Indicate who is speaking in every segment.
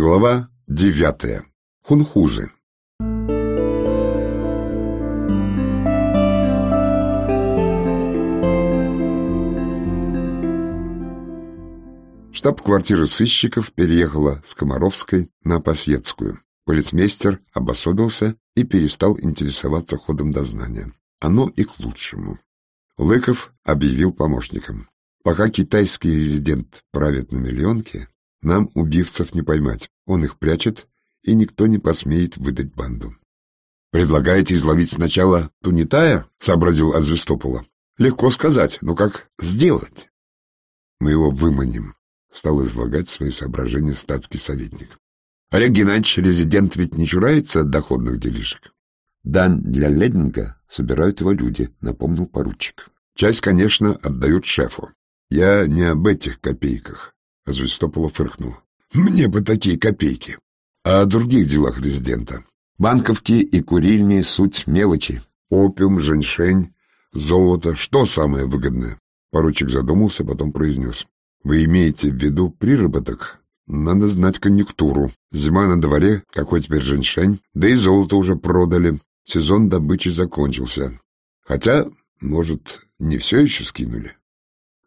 Speaker 1: Глава девятая. Хунхузы. Штаб-квартира сыщиков переехала с Комаровской на Пасьецкую. Полицмейстер обособился и перестал интересоваться ходом дознания. Оно и к лучшему. Лыков объявил помощникам. Пока китайский резидент правит на миллионке, нам убивцев не поймать. Он их прячет, и никто не посмеет выдать банду. — Предлагаете изловить сначала Тунитая? — сообразил Азвестопола. — Легко сказать, но как сделать? — Мы его выманим, — стал излагать свои соображения статский советник. — Олег Геннадьевич, резидент, ведь не чурается от доходных делишек. — Дань для Лединга собирают его люди, — напомнил поручик. Часть, конечно, отдают шефу. Я не об этих копейках. Звестопола фыркнул. Мне бы такие копейки. А о других делах резидента. Банковки и курильни — суть мелочи. Опиум, женьшень, золото — что самое выгодное? Поручик задумался, потом произнес. Вы имеете в виду приработок? Надо знать конъюнктуру. Зима на дворе, какой теперь женьшень, да и золото уже продали. Сезон добычи закончился. Хотя, может, не все еще скинули?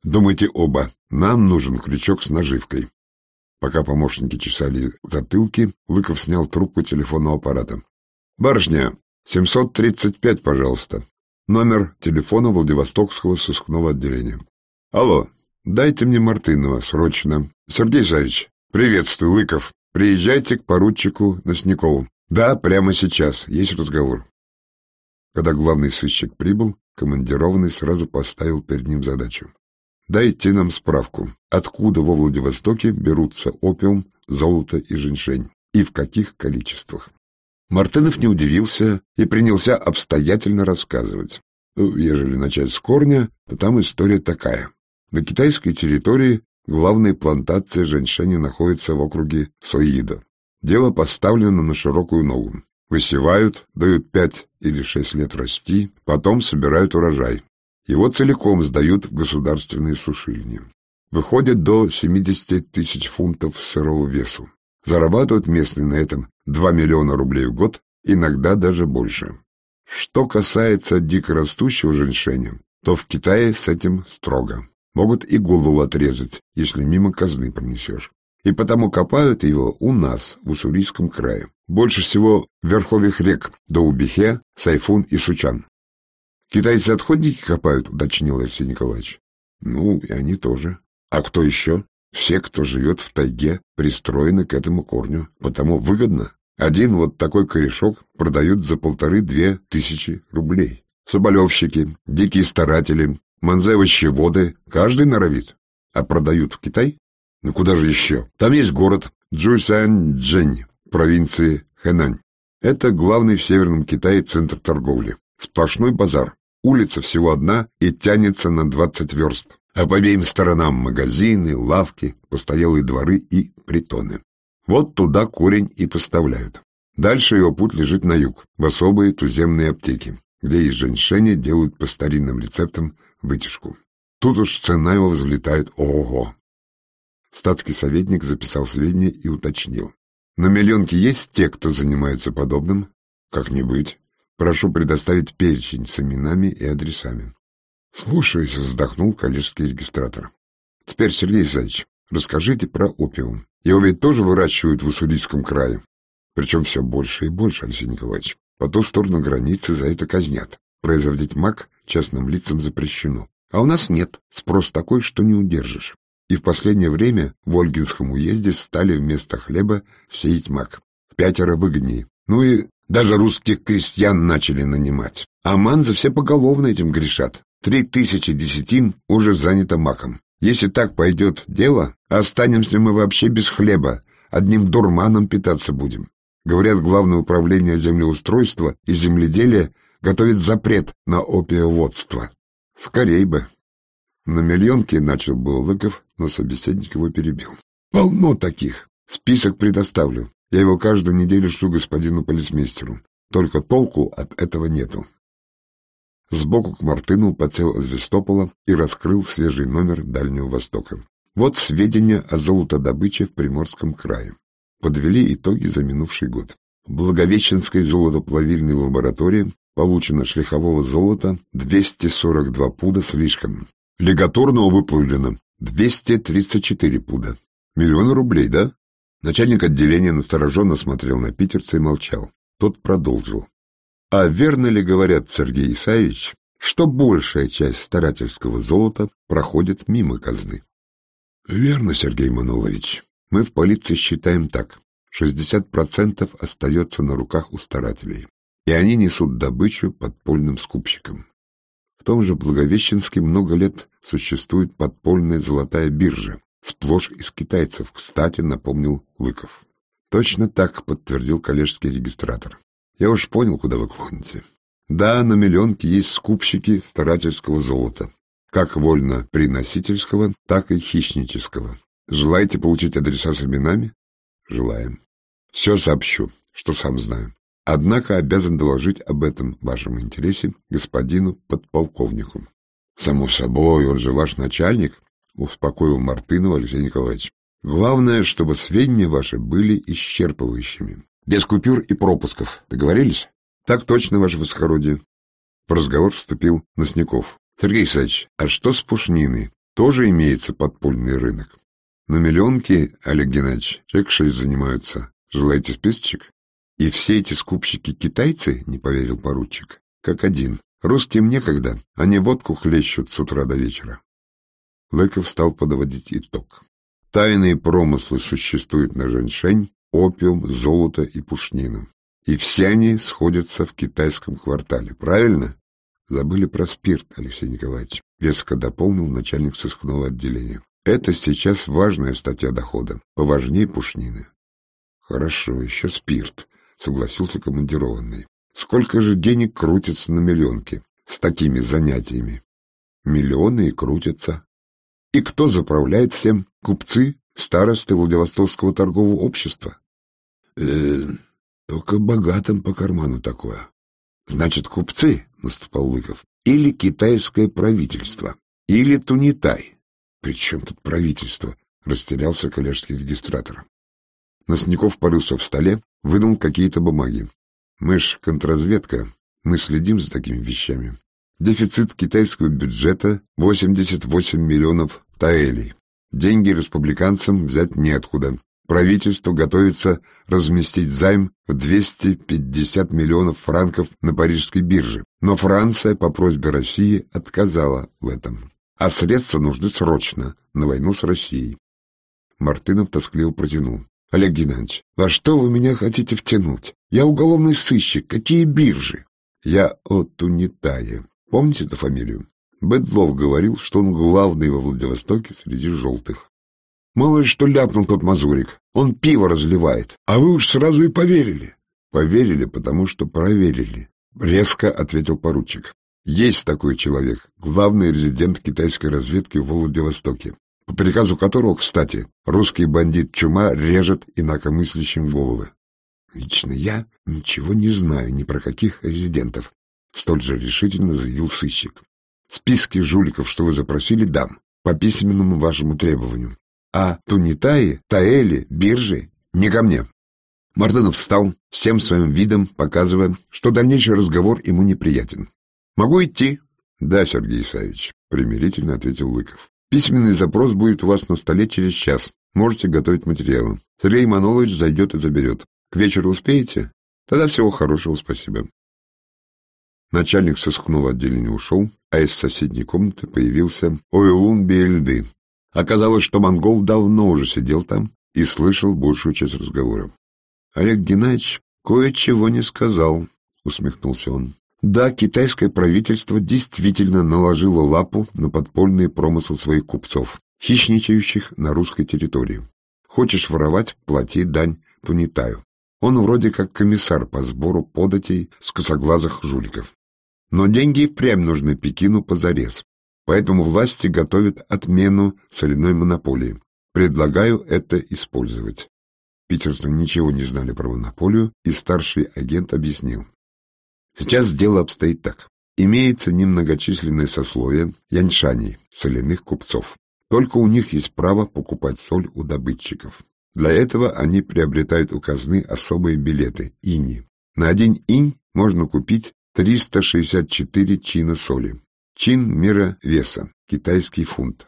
Speaker 1: Думайте оба. Нам нужен крючок с наживкой. Пока помощники чесали затылки, Лыков снял трубку телефонного аппарата. «Барышня, 735, пожалуйста. Номер телефона Владивостокского сыскного отделения. Алло, дайте мне Мартынова, срочно. Сергей Савич, приветствую, Лыков. Приезжайте к поручику Носникову. Да, прямо сейчас. Есть разговор». Когда главный сыщик прибыл, командированный сразу поставил перед ним задачу. Дайте нам справку, откуда во Владивостоке берутся опиум, золото и женьшень, и в каких количествах. Мартынов не удивился и принялся обстоятельно рассказывать. Ну, ежели начать с корня, то там история такая. На китайской территории главная плантация женьшени находится в округе Соида. Дело поставлено на широкую ногу. Высевают, дают пять или шесть лет расти, потом собирают урожай. Его целиком сдают в государственные сушильни. Выходит до 70 тысяч фунтов сырого весу. Зарабатывают местные на этом 2 миллиона рублей в год, иногда даже больше. Что касается дикорастущего женьшеня, то в Китае с этим строго. Могут и голову отрезать, если мимо казны пронесешь. И потому копают его у нас, в Уссурийском крае. Больше всего в верховьях рек Доубихе, Сайфун и Сучан. Китайцы отходники копают, уточнил Алексей Николаевич. Ну, и они тоже. А кто еще? Все, кто живет в тайге, пристроены к этому корню. Потому выгодно. Один вот такой корешок продают за полторы-две тысячи рублей. Соболевщики, дикие старатели, манзевощеводы, каждый норовит. А продают в Китай? Ну куда же еще? Там есть город Джуйсан-Джень, провинции Хэнань. Это главный в Северном Китае центр торговли. Сплошной базар. Улица всего одна и тянется на двадцать верст. А по обеим сторонам магазины, лавки, постоялые дворы и притоны. Вот туда корень и поставляют. Дальше его путь лежит на юг, в особые туземные аптеки, где из женьшеня делают по старинным рецептам вытяжку. Тут уж цена его взлетает ого-го. Статский советник записал сведения и уточнил. На миллионке есть те, кто занимается подобным? Как не быть. Прошу предоставить перечень с именами и адресами. Слушаюсь, вздохнул коллежский регистратор. Теперь, Сергей Исаевич, расскажите про опиум. Его ведь тоже выращивают в Уссурийском крае. Причем все больше и больше, Алексей Николаевич. По ту сторону границы за это казнят. Производить мак частным лицам запрещено. А у нас нет. Спрос такой, что не удержишь. И в последнее время в Ольгинском уезде стали вместо хлеба сеять мак. В пятеро выгоднее. Ну и даже русских крестьян начали нанимать. А манзы все поголовно этим грешат. Три тысячи десятин уже занято маком. Если так пойдет дело, останемся мы вообще без хлеба, одним дурманом питаться будем. Говорят, Главное управление землеустройства и земледелия готовит запрет на опиоводство. Скорей бы. На миллионке начал был Лыков, но собеседник его перебил. Полно таких. Список предоставлю. Я его каждую неделю шлю господину полицмейстеру. Только толку от этого нету. Сбоку к Мартыну подсел Звестопола и раскрыл свежий номер Дальнего Востока. Вот сведения о золотодобыче в Приморском крае. подвели итоги за минувший год. В Благовещенской золотоплавильной лаборатории получено шлихового золота 242 пуда слишком. Легаторного выплавлено 234 пуда. Миллион рублей, да? Начальник отделения настороженно смотрел на питерца и молчал. Тот продолжил. А верно ли говорят, Сергей Исаевич, что большая часть старательского золота проходит мимо казны? Верно, Сергей Манулович. Мы в полиции считаем так. 60% остается на руках у старателей, и они несут добычу подпольным скупщикам. В том же Благовещенске много лет существует подпольная золотая биржа, сплошь из китайцев, кстати, напомнил Лыков. Точно так подтвердил коллежский регистратор. Я уж понял, куда вы клоните. Да, на миллионке есть скупщики старательского золота, как вольно-приносительского, так и хищнического. Желаете получить адреса с именами? Желаем. Все сообщу, что сам знаю. Однако обязан доложить об этом вашем интересе господину подполковнику. Само собой, он же ваш начальник, успокоил Мартынова Алексей Николаевич. Главное, чтобы сведения ваши были исчерпывающими. Без купюр и пропусков. Договорились? Так точно, ваше высокородие. В разговор вступил Носняков. Сергей Исаевич, а что с пушниной? Тоже имеется подпольный рынок? На миллионке, Олег Геннадьевич, человек шесть занимаются. Желаете списочек? И все эти скупщики китайцы, не поверил поручик, как один. Русским некогда, они водку хлещут с утра до вечера. Лыков стал подводить итог. Тайные промыслы существуют на женьшень, опиум, золото и пушнину. И все они сходятся в китайском квартале, правильно? Забыли про спирт, Алексей Николаевич, веско дополнил начальник сыскного отделения. Это сейчас важная статья дохода, поважнее пушнины. Хорошо, еще спирт, согласился командированный. Сколько же денег крутится на миллионке с такими занятиями? Миллионы и крутятся. И кто заправляет всем? Купцы, старосты Владивостокского торгового общества? Э, только богатым по карману такое. Значит, купцы, наступал Лыков, или китайское правительство, или Тунитай. «При чем тут правительство?» — растерялся коллежский регистратор. Носняков порылся в столе, вынул какие-то бумаги. «Мы ж контрразведка, мы следим за такими вещами. Дефицит китайского бюджета — 88 миллионов таэлей. Деньги республиканцам взять неоткуда. Правительство готовится разместить займ в 250 миллионов франков на парижской бирже, но Франция по просьбе России отказала в этом а средства нужны срочно, на войну с Россией. Мартынов тоскливо протянул. — Олег Геннадьевич, во что вы меня хотите втянуть? Я уголовный сыщик, какие биржи? Я от Тунитая. Помните эту фамилию? Бедлов говорил, что он главный во Владивостоке среди желтых. Мало ли что ляпнул тот мазурик. Он пиво разливает. А вы уж сразу и поверили. Поверили, потому что проверили. Резко ответил поручик. Есть такой человек, главный резидент китайской разведки в Владивостоке, по приказу которого, кстати, русский бандит Чума режет инакомыслящим головы. Лично я ничего не знаю ни про каких резидентов, столь же решительно заявил сыщик. Списки жуликов, что вы запросили, дам, по письменному вашему требованию. А Тунитаи, Таэли, биржи не ко мне. Мартынов встал, всем своим видом показывая, что дальнейший разговор ему неприятен. Могу идти? Да, Сергей Исаевич, примирительно ответил Лыков. Письменный запрос будет у вас на столе через час. Можете готовить материалы. Сергей Манолович зайдет и заберет. К вечеру успеете? Тогда всего хорошего, спасибо. Начальник сыскного отделения ушел, а из соседней комнаты появился Ойлун Бельды. Оказалось, что монгол давно уже сидел там и слышал большую часть разговора. Олег Геннадьевич кое-чего не сказал, усмехнулся он. Да, китайское правительство действительно наложило лапу на подпольный промысл своих купцов, хищничающих на русской территории. Хочешь воровать – плати дань Тунитаю. Он вроде как комиссар по сбору податей с косоглазых жуликов. Но деньги впрямь нужны Пекину позарез. Поэтому власти готовят отмену соляной монополии. Предлагаю это использовать. Питерцы ничего не знали про монополию, и старший агент объяснил. Сейчас дело обстоит так. Имеется немногочисленное сословие яньшаней, соляных купцов. Только у них есть право покупать соль у добытчиков. Для этого они приобретают у казны особые билеты – ини. На один инь можно купить 364 чина соли. Чин – мера веса, китайский фунт.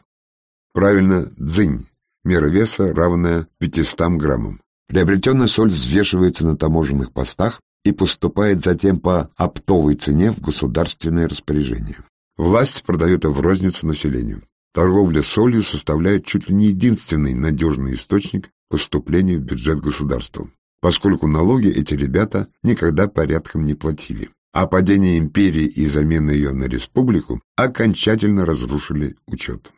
Speaker 1: Правильно, дзынь – мера веса, равная 500 граммам. Приобретенная соль взвешивается на таможенных постах и поступает затем по оптовой цене в государственное распоряжение. Власть продает ее в розницу населению. Торговля солью составляет чуть ли не единственный надежный источник поступления в бюджет государства, поскольку налоги эти ребята никогда порядком не платили. А падение империи и замена ее на республику окончательно разрушили учет.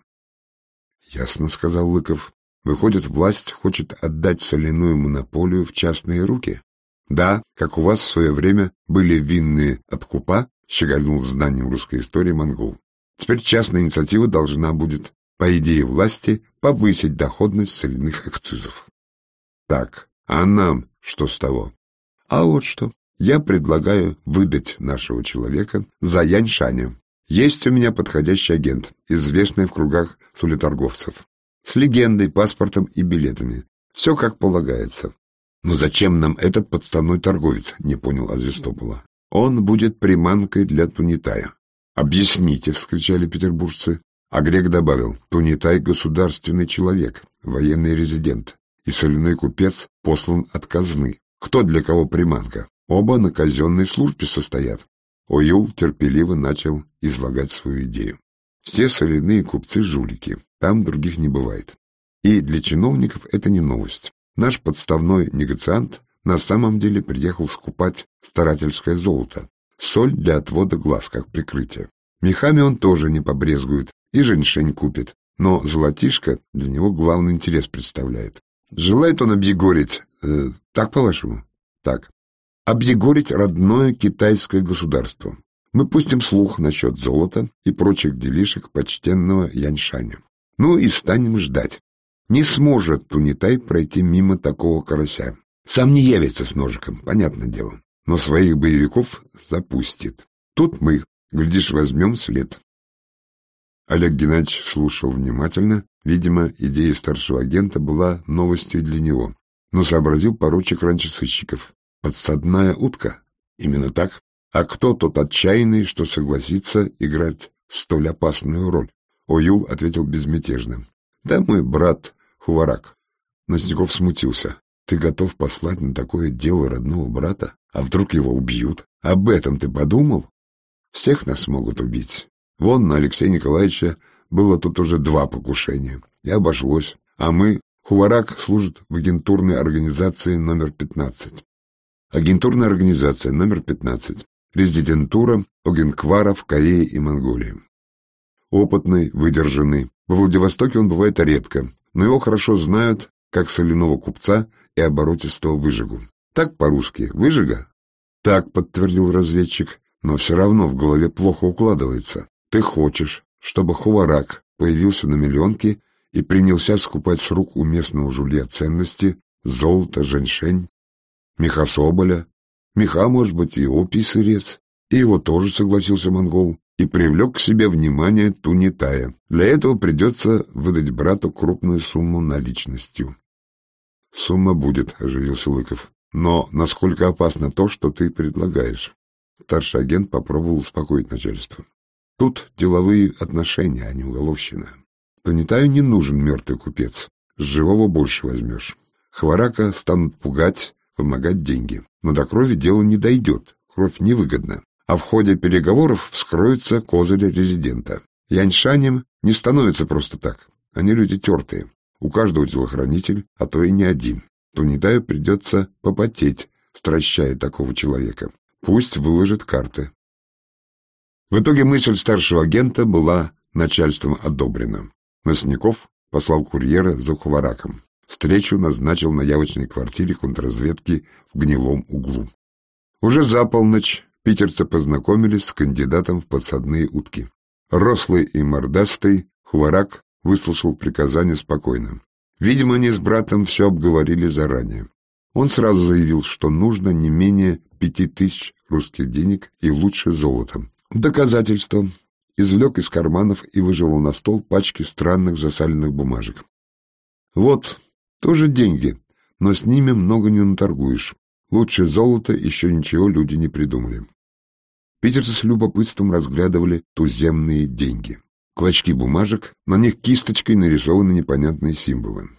Speaker 1: «Ясно», — сказал Лыков. «Выходит, власть хочет отдать соляную монополию в частные руки?» «Да, как у вас в свое время были винные откупа», — щегольнул знанием русской истории монгол. «Теперь частная инициатива должна будет, по идее власти, повысить доходность соляных акцизов». «Так, а нам что с того?» «А вот что. Я предлагаю выдать нашего человека за Яньшаня. Есть у меня подходящий агент, известный в кругах сулеторговцев, с легендой, паспортом и билетами. Все как полагается. Но зачем нам этот подставной торговец, не понял Азистопола. Он будет приманкой для Тунитая. Объясните, вскричали петербуржцы. А грек добавил, Тунитай — государственный человек, военный резидент, и соляной купец послан от казны. Кто для кого приманка? Оба на казенной службе состоят. Оюл терпеливо начал излагать свою идею. Все соляные купцы — жулики, там других не бывает. И для чиновников это не новость. Наш подставной негациант на самом деле приехал скупать старательское золото, соль для отвода глаз как прикрытие. Мехами он тоже не побрезгует и женьшень купит, но золотишко для него главный интерес представляет. Желает он объегорить, э, так по-вашему? Так объегорить родное китайское государство. Мы пустим слух насчет золота и прочих делишек почтенного Яньшаня. Ну и станем ждать. Не сможет Тунитай пройти мимо такого карася. Сам не явится с ножиком, понятное дело, но своих боевиков запустит. Тут мы, глядишь, возьмем след. Олег Геннадьевич слушал внимательно. Видимо, идея старшего агента была новостью для него. Но сообразил поручик раньше сыщиков. Подсадная утка? Именно так. А кто тот отчаянный, что согласится играть столь опасную роль? Оюл ответил безмятежно. Да мой брат Хуварак. Носняков смутился. Ты готов послать на такое дело родного брата? А вдруг его убьют? Об этом ты подумал? Всех нас могут убить. Вон на Алексея Николаевича было тут уже два покушения. И обошлось. А мы... Хуварак служит в агентурной организации номер 15. Агентурная организация номер 15. Резидентура Огенквара в Корее и Монголии. Опытный, выдержанный. Во Владивостоке он бывает редко, но его хорошо знают как соляного купца и оборотистого выжигу. Так по-русски «выжига»? Так, подтвердил разведчик, но все равно в голове плохо укладывается. Ты хочешь, чтобы Хуварак появился на миллионке и принялся скупать с рук у местного жулья ценности, золото, женьшень, Меха Соболя, меха, может быть, и опий сырец. И его тоже согласился монгол и привлек к себе внимание Тунитая. Для этого придется выдать брату крупную сумму наличностью. «Сумма будет», — оживился Лыков. «Но насколько опасно то, что ты предлагаешь?» Старший агент попробовал успокоить начальство. «Тут деловые отношения, а не уголовщина. Тунитаю не нужен мертвый купец. С живого больше возьмешь. Хварака станут пугать, вымогать деньги. Но до крови дело не дойдет, кровь невыгодна. А в ходе переговоров вскроются козыри резидента. Яньшанем не становится просто так. Они люди тертые. У каждого телохранитель, а то и не один. Тунитаю придется попотеть, стращая такого человека. Пусть выложит карты. В итоге мысль старшего агента была начальством одобрена. Носняков послал курьера за Хувараком. Встречу назначил на явочной квартире контрразведки в гнилом углу. Уже за полночь питерцы познакомились с кандидатом в подсадные утки. Рослый и мордастый, Хуварак выслушал приказание спокойно. Видимо, они с братом все обговорили заранее. Он сразу заявил, что нужно не менее пяти тысяч русских денег и лучше золотом. Доказательство. Извлек из карманов и выживал на стол пачки странных засаленных бумажек. Вот Тоже деньги, но с ними много не наторгуешь. Лучше золота еще ничего люди не придумали. Питерцы с любопытством разглядывали туземные деньги. Клочки бумажек, на них кисточкой нарисованы непонятные символы.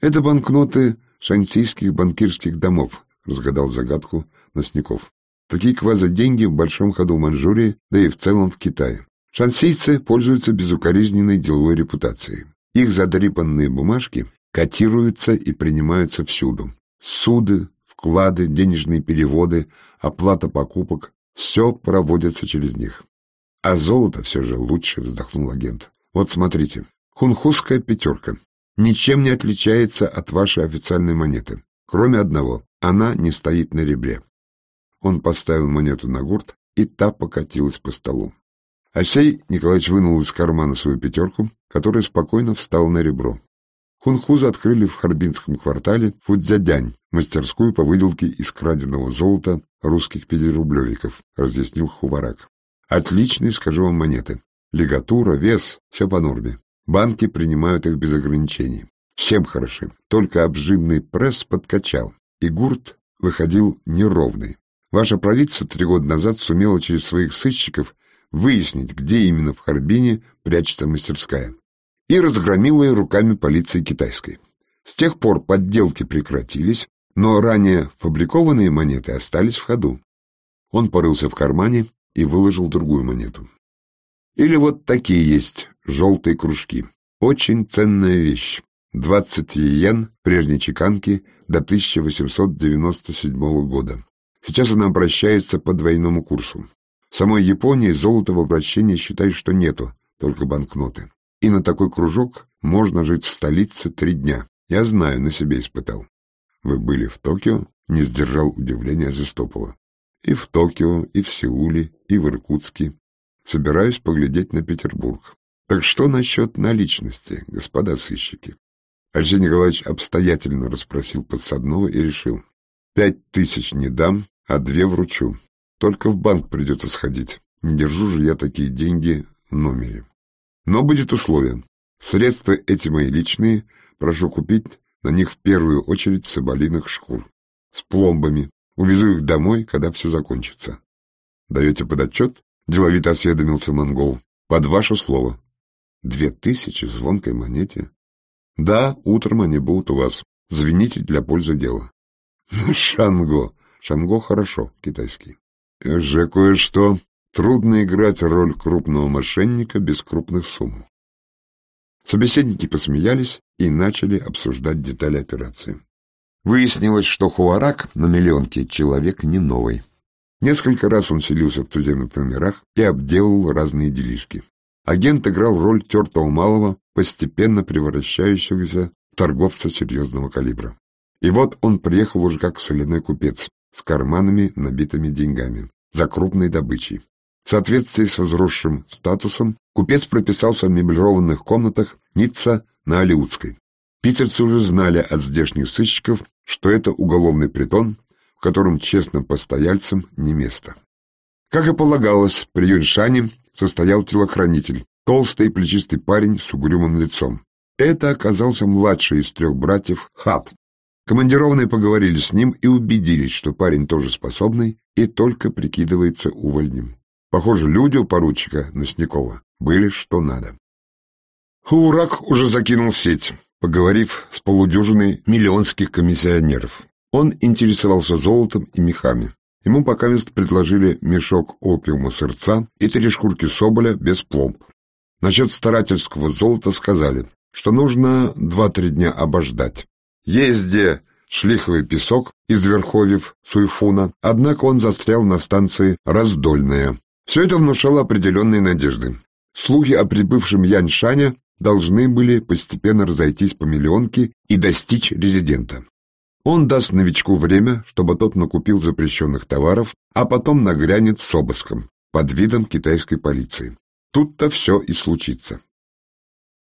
Speaker 1: Это банкноты шансийских банкирских домов, разгадал загадку Носников. Такие квазоденьги в большом ходу в Манчжурии, да и в целом в Китае. Шансийцы пользуются безукоризненной деловой репутацией. Их задрипанные бумажки котируются и принимаются всюду. Суды, вклады, денежные переводы, оплата покупок – все проводится через них. А золото все же лучше, вздохнул агент. Вот смотрите, хунхузская пятерка ничем не отличается от вашей официальной монеты, кроме одного – она не стоит на ребре. Он поставил монету на гурт, и та покатилась по столу. Алексей Николаевич вынул из кармана свою пятерку, которая спокойно встала на ребро. Хунхузы открыли в Харбинском квартале Фудзядянь, мастерскую по выделке из краденого золота русских пятирублевиков, разъяснил Хуварак. Отличные, скажу вам, монеты. Лигатура, вес, все по норме. Банки принимают их без ограничений. Всем хороши. Только обжимный пресс подкачал, и гурт выходил неровный. Ваше правительство три года назад сумело через своих сыщиков выяснить, где именно в Харбине прячется мастерская, и разгромило ее руками полиции китайской. С тех пор подделки прекратились, но ранее фабрикованные монеты остались в ходу. Он порылся в кармане и выложил другую монету. Или вот такие есть желтые кружки. Очень ценная вещь. 20 йен прежней чеканки до 1897 года. Сейчас она обращается по двойному курсу. В самой Японии золота в обращении считай, что нету, только банкноты. И на такой кружок можно жить в столице три дня. Я знаю, на себе испытал. Вы были в Токио? Не сдержал удивления Зестопола. И в Токио, и в Сеуле, и в Иркутске. Собираюсь поглядеть на Петербург. Так что насчет наличности, господа сыщики? Алексей Николаевич обстоятельно расспросил подсадного и решил. Пять тысяч не дам, а две вручу. Только в банк придется сходить. Не держу же я такие деньги в номере. Но будет условие. Средства эти мои личные, прошу купить на них в первую очередь соболиных шкур. С пломбами. Увезу их домой, когда все закончится. Даете под отчет? Деловито осведомился монгол. Под ваше слово. Две тысячи в звонкой монете? Да, утром они будут у вас. Звените для пользы дела. Ну, Шанго. Шанго хорошо, китайский. Же кое-что. Трудно играть роль крупного мошенника без крупных сумм. Собеседники посмеялись и начали обсуждать детали операции. Выяснилось, что Хуарак на миллионке человек не новый. Несколько раз он селился в туземных номерах и обделывал разные делишки. Агент играл роль тертого малого, постепенно превращающегося в торговца серьезного калибра. И вот он приехал уже как соляной купец, с карманами, набитыми деньгами, за крупной добычей. В соответствии с возросшим статусом, купец прописался в меблированных комнатах Ницца на Алиутской. Питерцы уже знали от здешних сыщиков, что это уголовный притон, в котором честным постояльцам не место. Как и полагалось, при Юньшане состоял телохранитель, толстый плечистый парень с угрюмым лицом. Это оказался младший из трех братьев Хат, Командированные поговорили с ним и убедились, что парень тоже способный и только прикидывается увольнем. Похоже, люди у поручика Носникова были что надо. Хурак уже закинул сеть, поговорив с полудюжиной миллионских комиссионеров. Он интересовался золотом и мехами. Ему пока место предложили мешок опиума сырца и три шкурки соболя без пломб. Насчет старательского золота сказали, что нужно два-три дня обождать. Езде шлиховый песок из верховьев Суйфуна, однако он застрял на станции Раздольная. Все это внушало определенные надежды. Слухи о прибывшем Яньшане должны были постепенно разойтись по миллионке и достичь резидента. Он даст новичку время, чтобы тот накупил запрещенных товаров, а потом нагрянет с обыском под видом китайской полиции. Тут-то все и случится.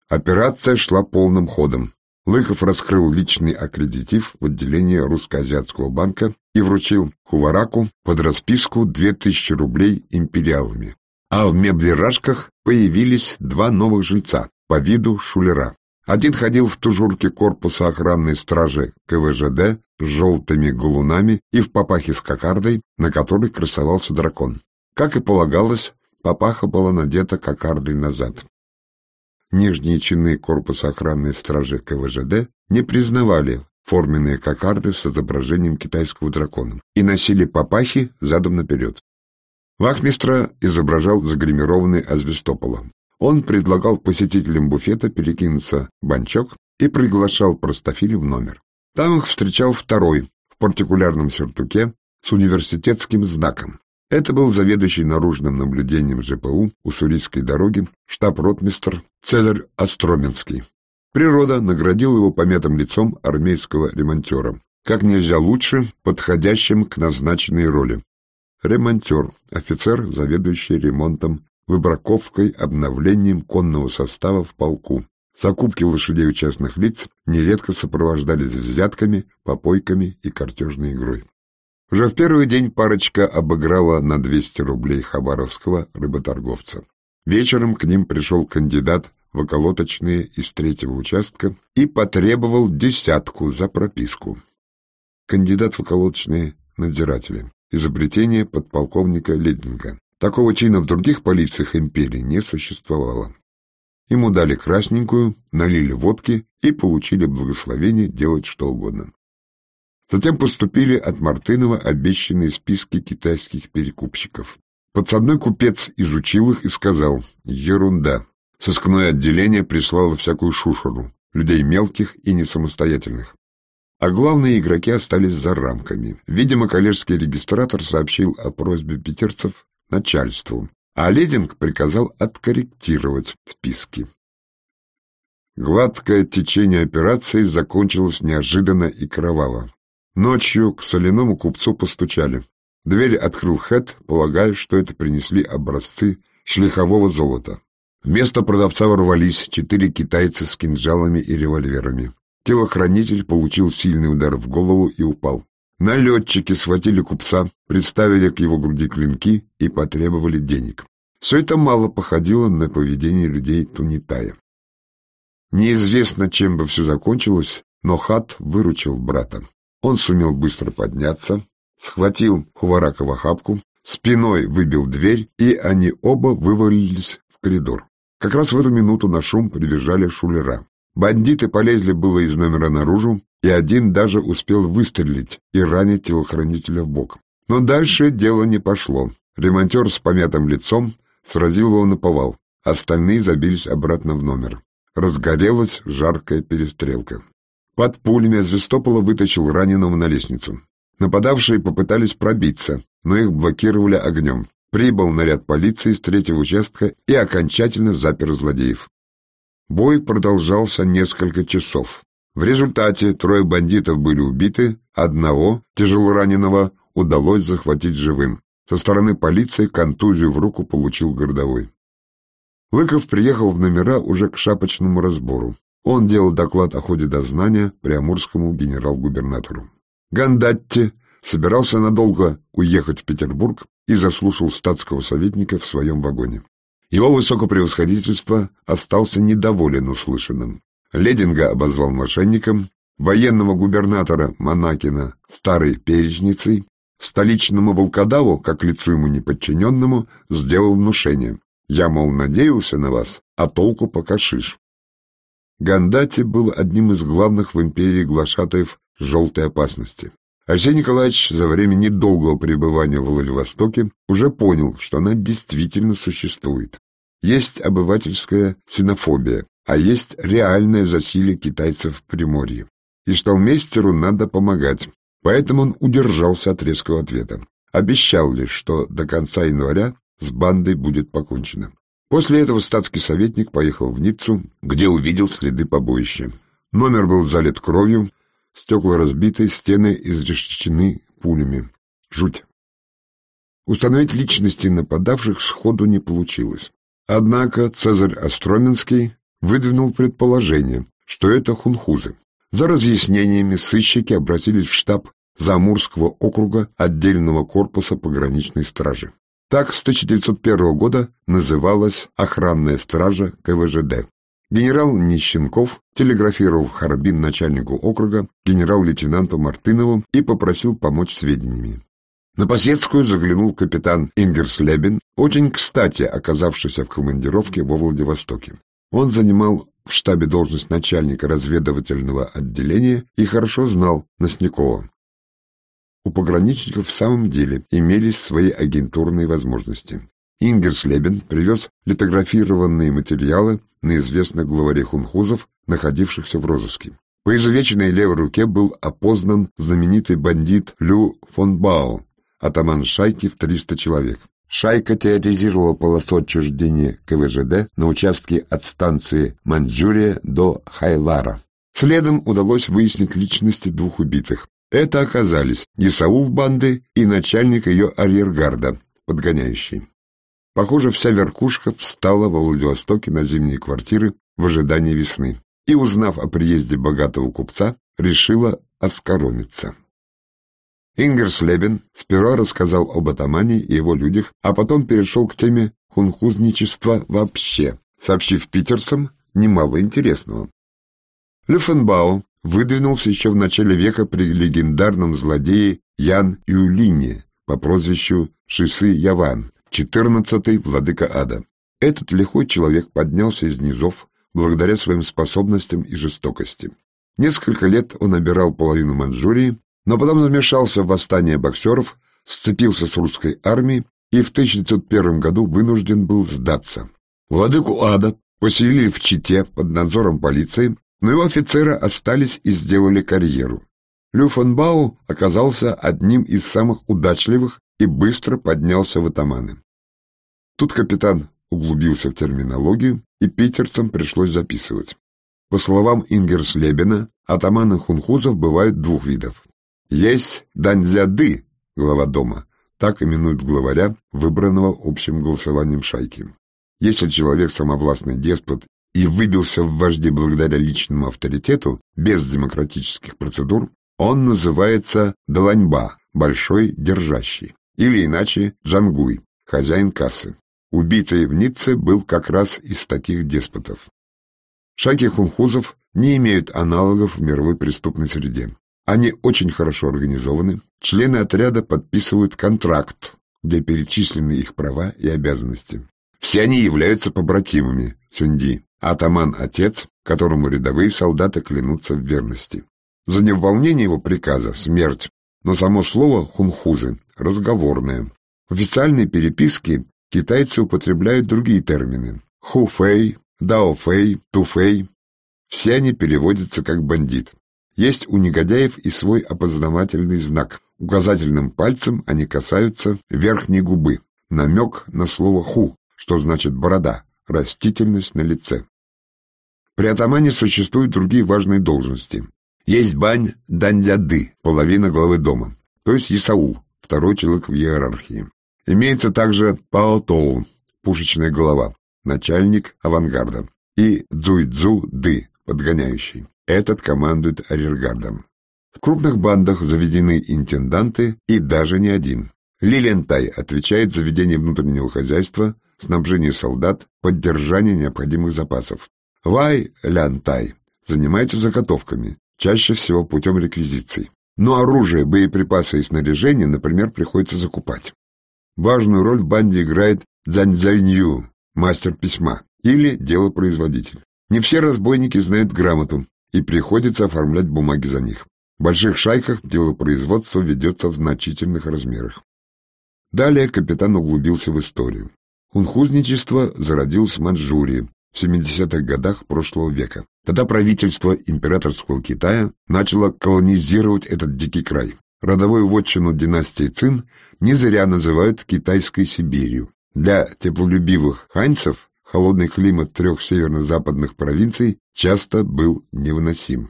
Speaker 1: Операция шла полным ходом. Лыхов раскрыл личный аккредитив в отделении Русско-Азиатского банка и вручил Хувараку под расписку 2000 рублей империалами. А в меблерашках появились два новых жильца по виду шулера. Один ходил в тужурке корпуса охранной стражи КВЖД с желтыми галунами и в папахе с кокардой, на которой красовался дракон. Как и полагалось, папаха была надета кокардой назад. Нижние чины корпуса охранной стражи КВЖД не признавали форменные кокарды с изображением китайского дракона и носили папахи задом наперед. Вахмистра изображал загримированный Азвестопола. Он предлагал посетителям буфета перекинуться банчок и приглашал простофилю в номер. Там их встречал второй, в партикулярном сюртуке, с университетским знаком. Это был заведующий наружным наблюдением ЖПУ Уссурийской дороги штаб-ротмистр Целлер Остроменский. Природа наградила его пометым лицом армейского ремонтера, как нельзя лучше подходящим к назначенной роли. Ремонтер, офицер, заведующий ремонтом, выбраковкой, обновлением конного состава в полку. Закупки лошадей у частных лиц нередко сопровождались взятками, попойками и картежной игрой. Уже в первый день парочка обыграла на 200 рублей хабаровского рыботорговца. Вечером к ним пришел кандидат в околоточные из третьего участка и потребовал десятку за прописку. Кандидат в околоточные надзиратели. Изобретение подполковника Лединга. Такого чина в других полициях империи не существовало. Ему дали красненькую, налили водки и получили благословение делать что угодно. Затем поступили от Мартынова обещанные списки китайских перекупщиков. Подсадной купец изучил их и сказал «Ерунда». Сыскное отделение прислало всякую шушеру, людей мелких и несамостоятельных. А главные игроки остались за рамками. Видимо, коллежский регистратор сообщил о просьбе питерцев начальству, а Лединг приказал откорректировать списки. Гладкое течение операции закончилось неожиданно и кроваво. Ночью к соляному купцу постучали. Дверь открыл Хэт, полагая, что это принесли образцы шлихового золота. Вместо продавца ворвались четыре китайца с кинжалами и револьверами. Телохранитель получил сильный удар в голову и упал. Налетчики схватили купца, представили к его груди клинки и потребовали денег. Все это мало походило на поведение людей Тунитая. Неизвестно, чем бы все закончилось, но Хат выручил брата. Он сумел быстро подняться, схватил Хуварака в охапку, спиной выбил дверь, и они оба вывалились в коридор. Как раз в эту минуту на шум прибежали шулера. Бандиты полезли было из номера наружу, и один даже успел выстрелить и ранить телохранителя в бок. Но дальше дело не пошло. Ремонтер с помятым лицом сразил его на повал. Остальные забились обратно в номер. Разгорелась жаркая перестрелка. Под пулями Звестопола вытащил раненого на лестницу. Нападавшие попытались пробиться, но их блокировали огнем. Прибыл наряд полиции с третьего участка и окончательно запер злодеев. Бой продолжался несколько часов. В результате трое бандитов были убиты, одного, тяжелораненого, удалось захватить живым. Со стороны полиции контузию в руку получил городовой. Лыков приехал в номера уже к шапочному разбору. Он делал доклад о ходе дознания приамурскому генерал-губернатору. Гандатти собирался надолго уехать в Петербург и заслушал статского советника в своем вагоне. Его высокопревосходительство остался недоволен услышанным. Лединга обозвал мошенником, военного губернатора Монакина старой перечницей, столичному волкодаву, как лицу ему неподчиненному, сделал внушение. Я, мол, надеялся на вас, а толку пока шиш. Гандати был одним из главных в империи глашатаев желтой опасности. Арсений Николаевич за время недолгого пребывания в Владивостоке уже понял, что она действительно существует. Есть обывательская синофобия, а есть реальное засилие китайцев в Приморье. И шталмейстеру надо помогать, поэтому он удержался от резкого ответа. Обещал лишь, что до конца января с бандой будет покончено. После этого статский советник поехал в Ниццу, где увидел следы побоища. Номер был залит кровью, стекла разбиты, стены изрешечены пулями. Жуть. Установить личности нападавших сходу не получилось. Однако Цезарь Остроменский выдвинул предположение, что это хунхузы. За разъяснениями сыщики обратились в штаб Замурского округа отдельного корпуса пограничной стражи. Так с 1901 года называлась охранная стража КВЖД. Генерал Нищенков телеграфировал в Харбин начальнику округа генерал-лейтенанту Мартынову и попросил помочь сведениями. На Посетскую заглянул капитан Ингерслебен, очень кстати оказавшийся в командировке во Владивостоке. Он занимал в штабе должность начальника разведывательного отделения и хорошо знал Носнякова. У пограничников в самом деле имелись свои агентурные возможности. Ингерслебен привез литографированные материалы на известных главарей хунхузов, находившихся в розыске. По изувеченной левой руке был опознан знаменитый бандит Лю фон Бао, атаман шайки в 300 человек. Шайка терроризировала полосу отчуждения КВЖД на участке от станции Маньчжурия до Хайлара. Следом удалось выяснить личности двух убитых. Это оказались Исаул банды и начальник ее арьергарда, подгоняющий. Похоже, вся верхушка встала во Владивостоке на зимние квартиры в ожидании весны и, узнав о приезде богатого купца, решила оскоромиться. Ингерслебен сперва рассказал об атамане и его людях, а потом перешел к теме хунхузничества вообще, сообщив питерцам немало интересного. Люфенбау выдвинулся еще в начале века при легендарном злодее Ян Юлине по прозвищу Шисы Яван, четырнадцатый владыка ада. Этот лихой человек поднялся из низов благодаря своим способностям и жестокости. Несколько лет он обирал половину Манчжурии, но потом замешался в восстание боксеров, сцепился с русской армией и в 1901 году вынужден был сдаться. Владыку ада поселили в Чите под надзором полиции, но его офицеры остались и сделали карьеру. Лю оказался одним из самых удачливых и быстро поднялся в атаманы. Тут капитан углубился в терминологию, и питерцам пришлось записывать. По словам Ингерслебена, атаманы хунхузов бывают двух видов. Есть Данзяды, глава дома, так именуют главаря, выбранного общим голосованием шайки. Если человек самовластный деспот и выбился в вожде благодаря личному авторитету, без демократических процедур, он называется Даланьба, большой держащий, или иначе Джангуй, хозяин кассы. Убитый в Ницце был как раз из таких деспотов. Шайки хунхузов не имеют аналогов в мировой преступной среде. Они очень хорошо организованы. Члены отряда подписывают контракт, где перечислены их права и обязанности. Все они являются побратимами Сюнди, атаман-отец, которому рядовые солдаты клянутся в верности. За невыполнение его приказа – смерть, но само слово «хунхузы» разговорное. В официальной переписке китайцы употребляют другие термины – хуфэй, даофэй, туфэй. Все они переводятся как «бандит». Есть у негодяев и свой опознавательный знак. Указательным пальцем они касаются верхней губы. Намек на слово «ху», что значит «борода», растительность на лице. При атамане существуют другие важные должности. Есть бань дандяды, половина главы дома, то есть Исаул, второй человек в иерархии. Имеется также Паотоу, пушечная голова, начальник авангарда, и Дзуйдзу-ды, подгоняющий. Этот командует арьергардом. В крупных бандах заведены интенданты и даже не один. Лилентай отвечает за ведение внутреннего хозяйства, снабжение солдат, поддержание необходимых запасов. Вай Лянтай занимается заготовками, чаще всего путем реквизиций. Но оружие, боеприпасы и снаряжение, например, приходится закупать. Важную роль в банде играет Дзаньцзянью, мастер письма, или делопроизводитель. Не все разбойники знают грамоту, и приходится оформлять бумаги за них. В больших шайках дело производства ведется в значительных размерах. Далее капитан углубился в историю. Хунхузничество зародилось в Манчжурии в 70-х годах прошлого века. Тогда правительство императорского Китая начало колонизировать этот дикий край. Родовую вотчину династии Цин не зря называют Китайской Сибирью. Для теплолюбивых ханьцев холодный климат трех северно-западных провинций часто был невыносим.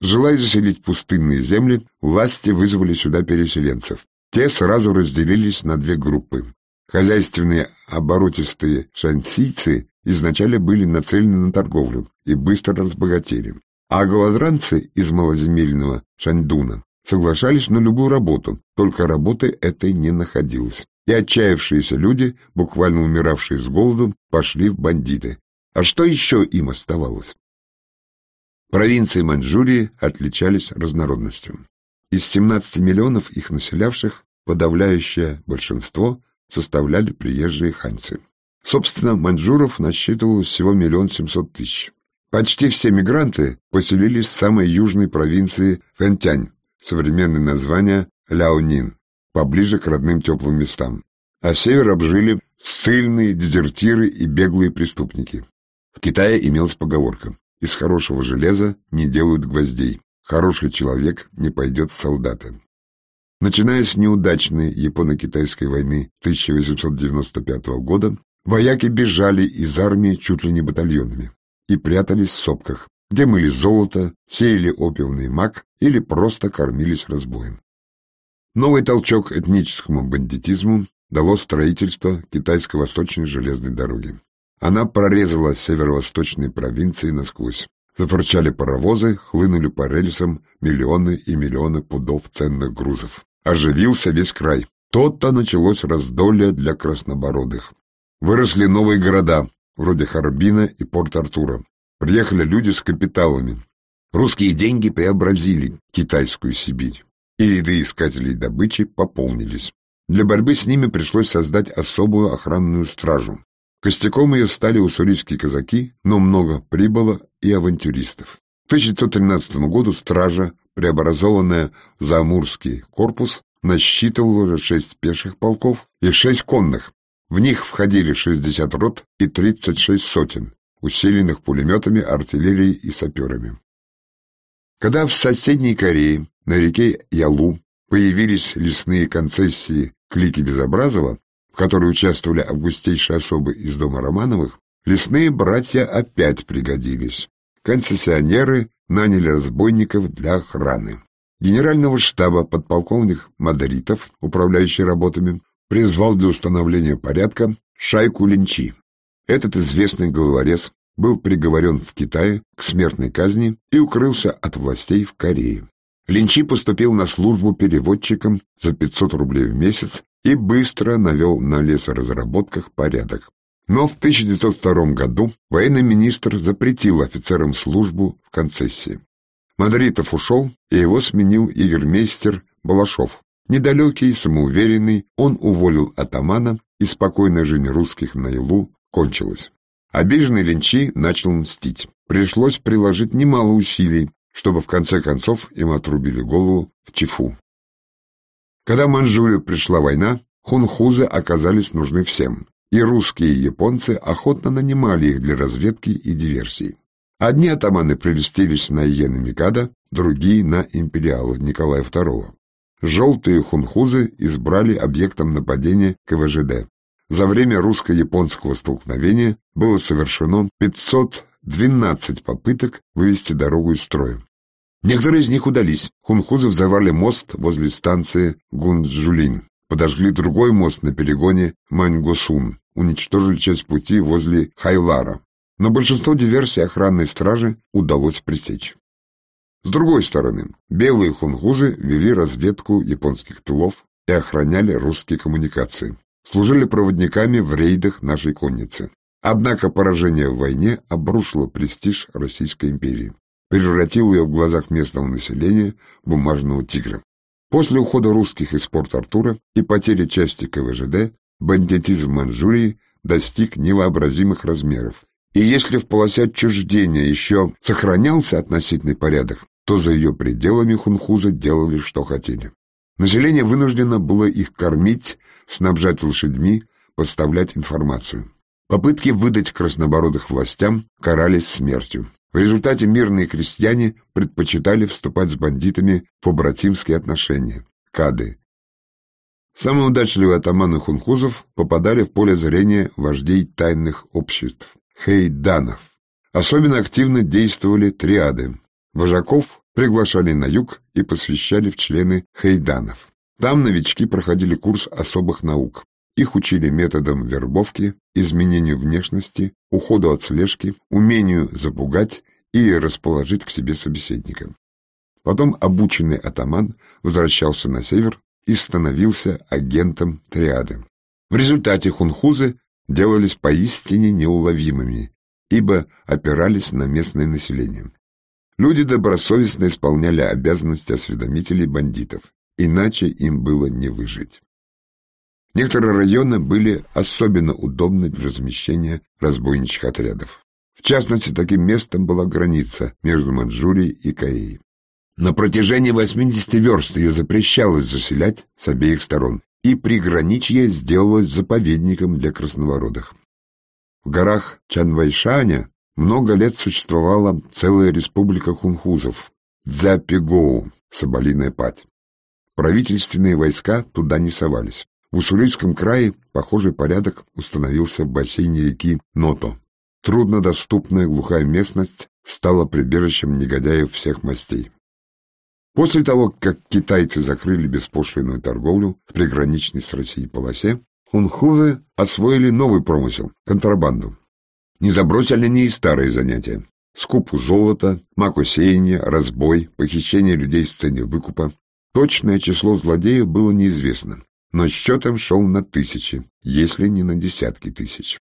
Speaker 1: Желая заселить пустынные земли, власти вызвали сюда переселенцев. Те сразу разделились на две группы. Хозяйственные оборотистые шансийцы изначально были нацелены на торговлю и быстро разбогатели. А голодранцы из малоземельного Шаньдуна соглашались на любую работу, только работы этой не находилось и отчаявшиеся люди, буквально умиравшие с голоду, пошли в бандиты. А что еще им оставалось? Провинции Маньчжурии отличались разнородностью. Из 17 миллионов их населявших подавляющее большинство составляли приезжие ханьцы. Собственно, маньчжуров насчитывалось всего миллион семьсот тысяч. Почти все мигранты поселились в самой южной провинции Фэнтянь, современное название Ляонин, поближе к родным теплым местам. А север обжили ссыльные, дезертиры и беглые преступники. В Китае имелась поговорка «Из хорошего железа не делают гвоздей, хороший человек не пойдет в солдаты». Начиная с неудачной японо-китайской войны 1895 года, вояки бежали из армии чуть ли не батальонами и прятались в сопках, где мыли золото, сеяли опиумный мак или просто кормились разбоем. Новый толчок этническому бандитизму дало строительство китайско-восточной железной дороги. Она прорезала северо-восточные провинции насквозь. Зафырчали паровозы, хлынули по рельсам миллионы и миллионы пудов ценных грузов. Оживился весь край. То-то началось раздолье для краснобородых. Выросли новые города, вроде Харбина и Порт-Артура. Приехали люди с капиталами. Русские деньги преобразили китайскую Сибирь, и ряды искателей добычи пополнились. Для борьбы с ними пришлось создать особую охранную стражу. Костяком ее стали уссурийские казаки, но много прибыло и авантюристов. К 1913 году стража, преобразованная в Заамурский корпус, насчитывала шесть пеших полков и шесть конных. В них входили 60 рот и 36 сотен, усиленных пулеметами, артиллерией и саперами. Когда в соседней Корее, на реке Ялу, появились лесные концессии клики Безобразова, в которой участвовали августейшие особы из дома Романовых, лесные братья опять пригодились. Концессионеры наняли разбойников для охраны. Генерального штаба подполковник Мадаритов, управляющий работами, призвал для установления порядка шайку линчи. Этот известный головорез был приговорен в Китае к смертной казни и укрылся от властей в Корее. Линчи поступил на службу переводчиком за 500 рублей в месяц и быстро навел на лесоразработках порядок. Но в 1902 году военный министр запретил офицерам службу в концессии. Мадритов ушел, и его сменил егермейстер Балашов. Недалекий, самоуверенный, он уволил атамана, и спокойная жизнь русских на Илу кончилась. Обиженный Ленчи начал мстить. Пришлось приложить немало усилий, чтобы в конце концов им отрубили голову в Чифу. Когда Манчжурию пришла война, хунхузы оказались нужны всем, и русские и японцы охотно нанимали их для разведки и диверсий. Одни атаманы прелестились на Иена Микада, другие — на империала Николая II. Желтые хунхузы избрали объектом нападения КВЖД. За время русско-японского столкновения было совершено 512 попыток вывести дорогу из строя. Некоторые из них удались. Хунхузы взорвали мост возле станции Гунджулин, подожгли другой мост на перегоне Маньгосун, уничтожили часть пути возле Хайлара. Но большинство диверсий охранной стражи удалось пресечь. С другой стороны, белые хунхузы вели разведку японских тылов и охраняли русские коммуникации, служили проводниками в рейдах нашей конницы. Однако поражение в войне обрушило престиж Российской империи превратил ее в глазах местного населения бумажного тигра. После ухода русских из Порт-Артура и потери части КВЖД бандитизм Манчжурии достиг невообразимых размеров. И если в полосе отчуждения еще сохранялся относительный порядок, то за ее пределами хунхузы делали, что хотели. Население вынуждено было их кормить, снабжать лошадьми, поставлять информацию. Попытки выдать краснобородых властям карались смертью. В результате мирные крестьяне предпочитали вступать с бандитами в побратимские отношения – кады. Самые удачливые атаманы хунхузов попадали в поле зрения вождей тайных обществ – хейданов. Особенно активно действовали триады. Вожаков приглашали на юг и посвящали в члены хейданов. Там новички проходили курс особых наук. Их учили методам вербовки, изменению внешности, уходу от слежки, умению запугать и расположить к себе собеседника. Потом обученный атаман возвращался на север и становился агентом триады. В результате хунхузы делались поистине неуловимыми, ибо опирались на местное население. Люди добросовестно исполняли обязанности осведомителей бандитов, иначе им было не выжить. Некоторые районы были особенно удобны для размещения разбойничьих отрядов. В частности, таким местом была граница между Манчжурией и Кореей. На протяжении 80 верст ее запрещалось заселять с обеих сторон, и приграничье сделалось заповедником для красновородых. В горах Чанвайшаня много лет существовала целая республика хунхузов – Дзяпегоу, Соболиная Пать. Правительственные войска туда не совались. В Уссурийском крае похожий порядок установился в бассейне реки Ното. Труднодоступная глухая местность стала прибежищем негодяев всех мастей. После того, как китайцы закрыли беспошлинную торговлю в приграничной с Россией полосе, хунхувы освоили новый промысел – контрабанду. Не забросили они и старые занятия. Скупу золота, макосеяние, разбой, похищение людей с целью выкупа. Точное число злодеев было неизвестно, но счетом шел на тысячи, если не на десятки тысяч.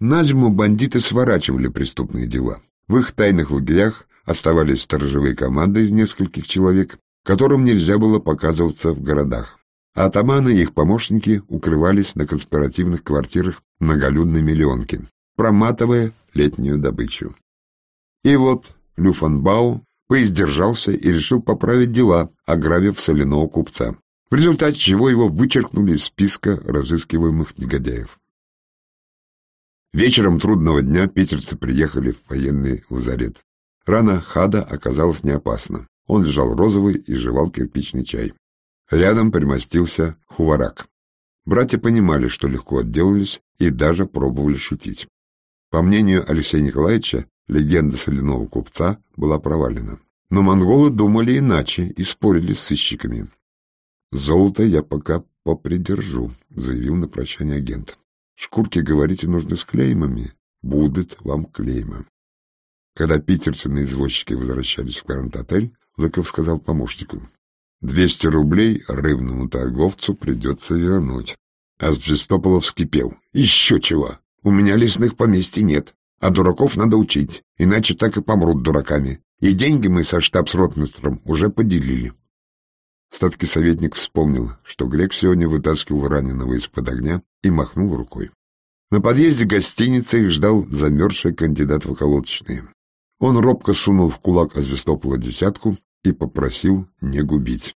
Speaker 1: На зиму бандиты сворачивали преступные дела. В их тайных лагерях оставались сторожевые команды из нескольких человек, которым нельзя было показываться в городах. А атаманы и их помощники укрывались на конспиративных квартирах многолюдной миллионки, проматывая летнюю добычу. И вот Люфанбау поиздержался и решил поправить дела, ограбив соляного купца, в результате чего его вычеркнули из списка разыскиваемых негодяев. Вечером трудного дня питерцы приехали в военный лазарет. Рана Хада оказалась не опасна. Он лежал розовый и жевал кирпичный чай. Рядом примостился Хуварак. Братья понимали, что легко отделались, и даже пробовали шутить. По мнению Алексея Николаевича, легенда соляного купца была провалена. Но монголы думали иначе и спорили с сыщиками. «Золото я пока попридержу», — заявил на прощание агент. «Шкурки, говорите, нужны с клеймами. Будет вам клейма». Когда питерцы на извозчике возвращались в Карант-отель, Лыков сказал помощнику, «Двести рублей рыбному торговцу придется вернуть». А Джистополов вскипел. «Еще чего! У меня лесных поместий нет, а дураков надо учить, иначе так и помрут дураками. И деньги мы со штабс-ротмистром уже поделили». Статский советник вспомнил, что Грек сегодня вытаскивал раненого из-под огня и махнул рукой. На подъезде гостиницы их ждал замерзший кандидат в околоточные. Он робко сунул в кулак Азвестопола десятку и попросил не губить.